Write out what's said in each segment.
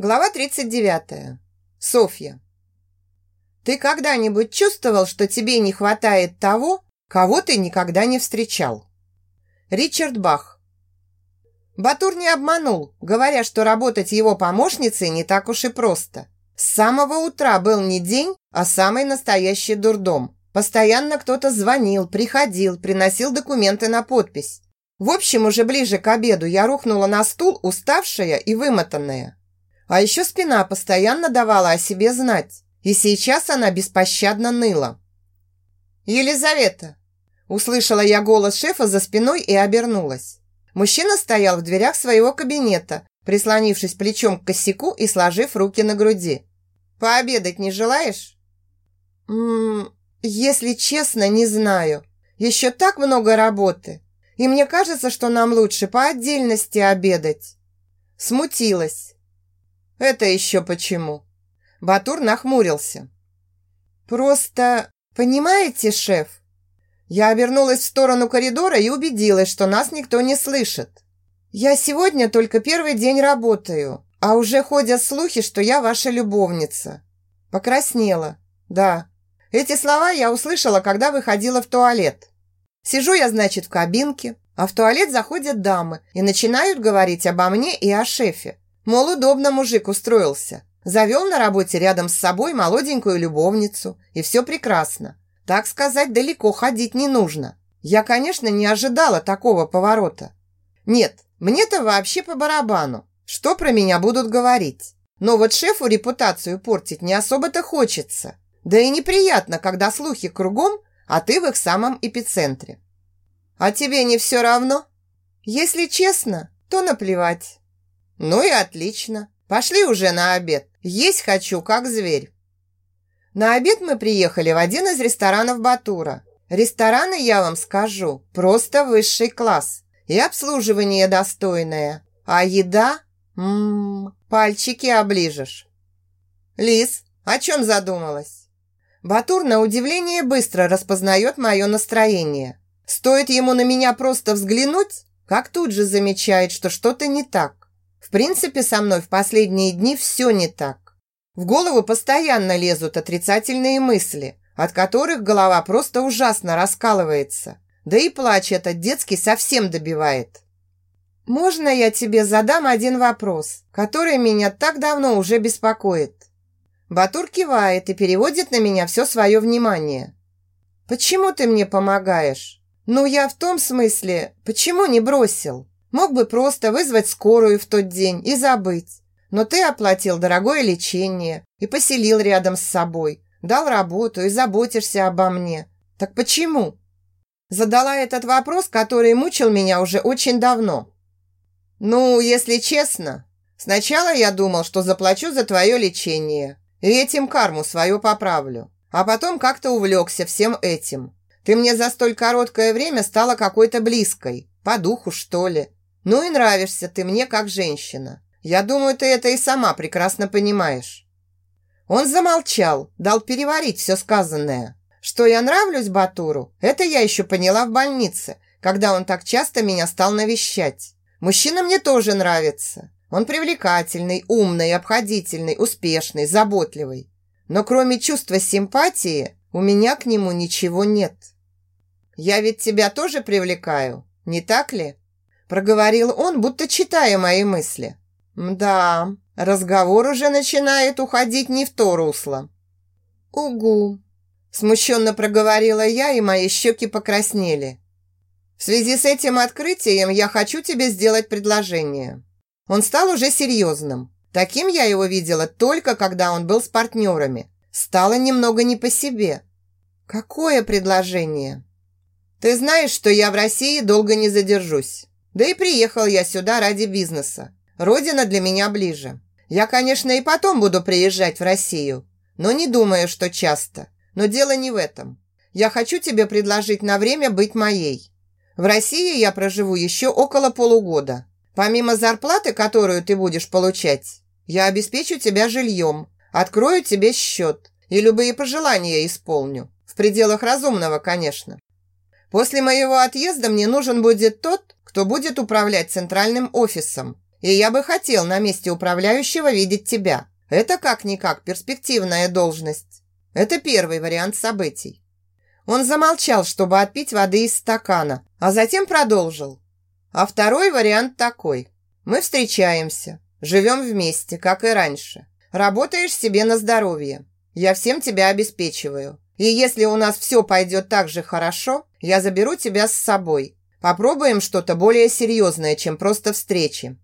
Глава 39. Софья. Ты когда-нибудь чувствовал, что тебе не хватает того, кого ты никогда не встречал? Ричард Бах. Батур не обманул, говоря, что работать его помощницей не так уж и просто. С самого утра был не день, а самый настоящий дурдом. Постоянно кто-то звонил, приходил, приносил документы на подпись. В общем, уже ближе к обеду я рухнула на стул, уставшая и вымотанная. А еще спина постоянно давала о себе знать, и сейчас она беспощадно ныла. «Елизавета!» Услышала я голос шефа за спиной и обернулась. Мужчина стоял в дверях своего кабинета, прислонившись плечом к косяку и сложив руки на груди. «Пообедать не желаешь?» «Ммм, если честно, не знаю. Еще так много работы. И мне кажется, что нам лучше по отдельности обедать». Смутилась. «Это еще почему?» Батур нахмурился. «Просто, понимаете, шеф?» Я обернулась в сторону коридора и убедилась, что нас никто не слышит. «Я сегодня только первый день работаю, а уже ходят слухи, что я ваша любовница». Покраснела. «Да, эти слова я услышала, когда выходила в туалет. Сижу я, значит, в кабинке, а в туалет заходят дамы и начинают говорить обо мне и о шефе. Мол, удобно мужик устроился. Завел на работе рядом с собой молоденькую любовницу, и все прекрасно. Так сказать, далеко ходить не нужно. Я, конечно, не ожидала такого поворота. Нет, мне-то вообще по барабану. Что про меня будут говорить? Но вот шефу репутацию портить не особо-то хочется. Да и неприятно, когда слухи кругом, а ты в их самом эпицентре. А тебе не все равно? Если честно, то наплевать. Ну и отлично. Пошли уже на обед. Есть хочу, как зверь. На обед мы приехали в один из ресторанов Батура. Рестораны, я вам скажу, просто высший класс. И обслуживание достойное. А еда? Ммм, пальчики оближешь. Лис, о чем задумалась? Батур на удивление быстро распознает мое настроение. Стоит ему на меня просто взглянуть, как тут же замечает, что что-то не так. В принципе, со мной в последние дни все не так. В голову постоянно лезут отрицательные мысли, от которых голова просто ужасно раскалывается. Да и плач этот детский совсем добивает. «Можно я тебе задам один вопрос, который меня так давно уже беспокоит?» Батур кивает и переводит на меня все свое внимание. «Почему ты мне помогаешь?» «Ну, я в том смысле, почему не бросил?» Мог бы просто вызвать скорую в тот день и забыть. Но ты оплатил дорогое лечение и поселил рядом с собой, дал работу и заботишься обо мне. Так почему? Задала этот вопрос, который мучил меня уже очень давно. Ну, если честно, сначала я думал, что заплачу за твое лечение и этим карму свою поправлю. А потом как-то увлекся всем этим. Ты мне за столь короткое время стала какой-то близкой, по духу, что ли. Ну и нравишься ты мне как женщина. Я думаю, ты это и сама прекрасно понимаешь». Он замолчал, дал переварить все сказанное. Что я нравлюсь Батуру, это я еще поняла в больнице, когда он так часто меня стал навещать. Мужчина мне тоже нравится. Он привлекательный, умный, обходительный, успешный, заботливый. Но кроме чувства симпатии у меня к нему ничего нет. Я ведь тебя тоже привлекаю, не так ли? Проговорил он, будто читая мои мысли. Да, разговор уже начинает уходить не в то русло. Угу, смущенно проговорила я, и мои щеки покраснели. В связи с этим открытием я хочу тебе сделать предложение. Он стал уже серьезным. Таким я его видела только когда он был с партнерами. Стало немного не по себе. Какое предложение? Ты знаешь, что я в России долго не задержусь. Да и приехал я сюда ради бизнеса. Родина для меня ближе. Я, конечно, и потом буду приезжать в Россию, но не думаю, что часто. Но дело не в этом. Я хочу тебе предложить на время быть моей. В России я проживу еще около полугода. Помимо зарплаты, которую ты будешь получать, я обеспечу тебя жильем, открою тебе счет и любые пожелания исполню. В пределах разумного, конечно. После моего отъезда мне нужен будет тот, кто будет управлять центральным офисом. И я бы хотел на месте управляющего видеть тебя. Это как-никак перспективная должность. Это первый вариант событий. Он замолчал, чтобы отпить воды из стакана, а затем продолжил. А второй вариант такой. Мы встречаемся, живем вместе, как и раньше. Работаешь себе на здоровье. Я всем тебя обеспечиваю. И если у нас все пойдет так же хорошо, я заберу тебя с собой. Попробуем что-то более серьезное, чем просто встречи.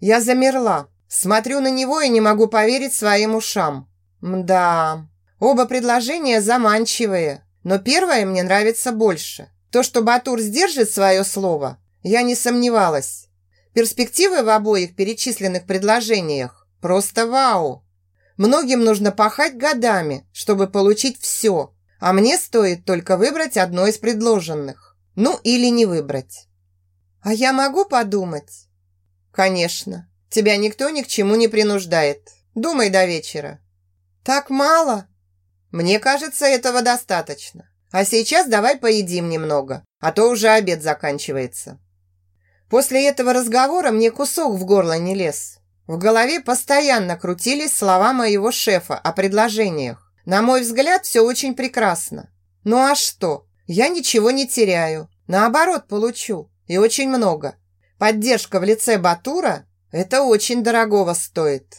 Я замерла, смотрю на него и не могу поверить своим ушам. Мда, оба предложения заманчивые, но первое мне нравится больше. То, что Батур сдержит свое слово, я не сомневалась. Перспективы в обоих перечисленных предложениях просто вау. Многим нужно пахать годами, чтобы получить все, а мне стоит только выбрать одно из предложенных. Ну или не выбрать. А я могу подумать? Конечно. Тебя никто ни к чему не принуждает. Думай до вечера. Так мало? Мне кажется, этого достаточно. А сейчас давай поедим немного, а то уже обед заканчивается. После этого разговора мне кусок в горло не лез. В голове постоянно крутились слова моего шефа о предложениях. На мой взгляд, все очень прекрасно. Ну а что? Я ничего не теряю. Наоборот, получу. И очень много. Поддержка в лице Батура – это очень дорогого стоит.